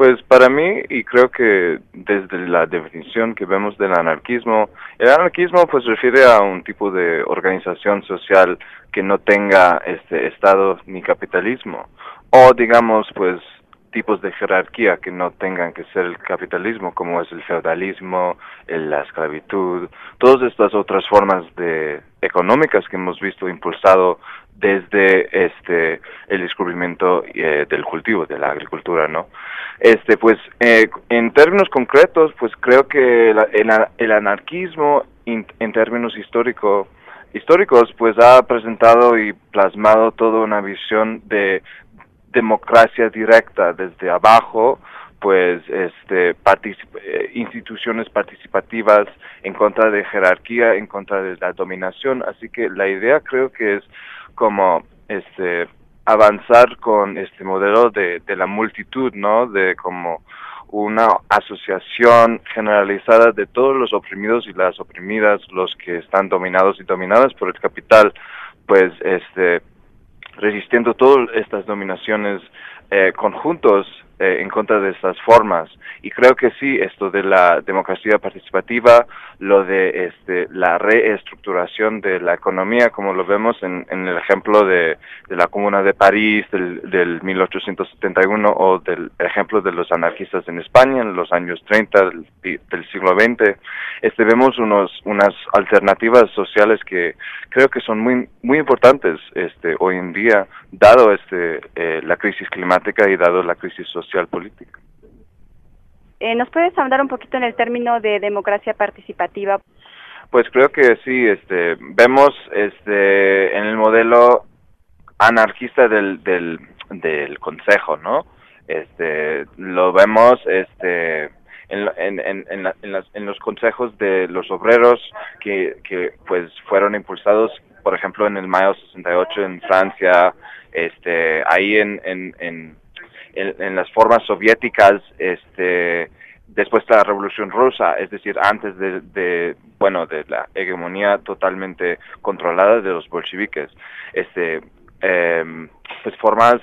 Pues para mí, y creo que desde la definición que vemos del anarquismo, el anarquismo pues refiere a un tipo de organización social que no tenga este Estado ni capitalismo, o digamos pues tipos de jerarquía que no tengan que ser el capitalismo, como es el feudalismo, la esclavitud, todas estas otras formas de económicas que hemos visto impulsado desde este el descubrimiento eh, del cultivo de la agricultura no este pues eh, en términos concretos pues creo que el, anarquismo en términos históricos históricos pues ha presentado y plasmado toda una visión de democracia directa desde abajo pues este eh, instituciones participativas en contra de jerarquía en contra de la dominación así que la idea creo que es como este avanzar con este modelo de, de la multitud, ¿no? De como una asociación generalizada de todos los oprimidos y las oprimidas, los que están dominados y dominadas por el capital, pues este resistiendo todas estas dominaciones eh, conjuntos eh, en contra de estas formas. Y creo que sí, esto de la democracia participativa, lo de este, la reestructuración de la economía, como lo vemos en, el ejemplo de, la Comuna de París del, del, 1871 o del ejemplo de los anarquistas en España en los años 30 del, del siglo XX, este, vemos unos, unas alternativas sociales que creo que son muy, muy importantes este, hoy en día, dado este, eh, la crisis climática y dado la crisis social política. Eh, ¿Nos puedes hablar un poquito en el término de democracia participativa? Pues creo que sí, este, vemos este, en el modelo anarquista del, del, del consejo, ¿no? Este, lo vemos este, en, en, en, en, en los consejos de los obreros que, que pues fueron impulsados, por ejemplo, en el mayo 68 en Francia, este, ahí en, en, en, las formas soviéticas este, después de la Revolución Rusa, es decir, antes de, bueno, de la hegemonía totalmente controlada de los bolcheviques. Este, em, pues formas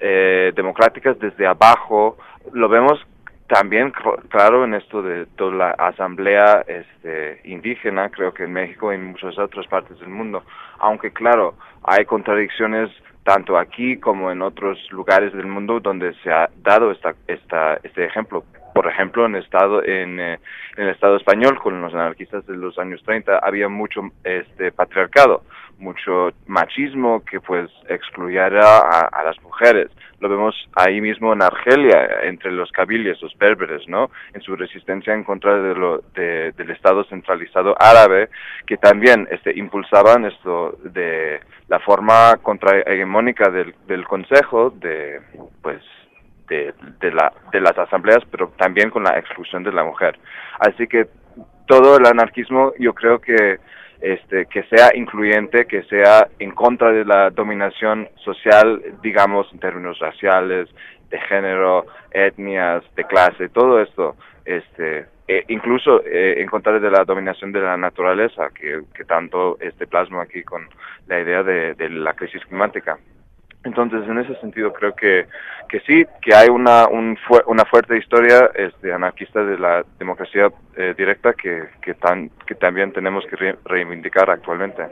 eh, democráticas desde abajo, lo vemos también claro en esto de toda la asamblea este, indígena, creo que en México y en muchas otras partes del mundo, aunque claro, hay contradicciones tanto aquí como en otros lugares del mundo donde se ha dado esta, esta, este ejemplo. Por ejemplo, en, estado, en, eh, en el Estado español, con los anarquistas de los años 30, había mucho este, patriarcado, mucho machismo que pues excluyera a, las mujeres. Lo vemos ahí mismo en Argelia, entre los kabylias, los berberes, ¿no? En su resistencia en contra de lo, de, del Estado centralizado árabe, que también este, impulsaban esto de la forma contrahegemónica del, del Consejo, de pues de, la, de las asambleas, pero también con la exclusión de la mujer. Así que todo el anarquismo yo creo que este, que sea incluyente, que sea en contra de la dominación social, digamos, en términos raciales, de género, etnias, de clase, todo esto, este, e incluso eh, en contra de la dominación de la naturaleza, que, que tanto este plasma aquí con la idea de, de la crisis climática. Entonces, en ese sentido, creo que, que sí, que hay una, un una fuerte historia este, anarquista de la democracia eh, directa que, que, tan, que también tenemos que reivindicar actualmente.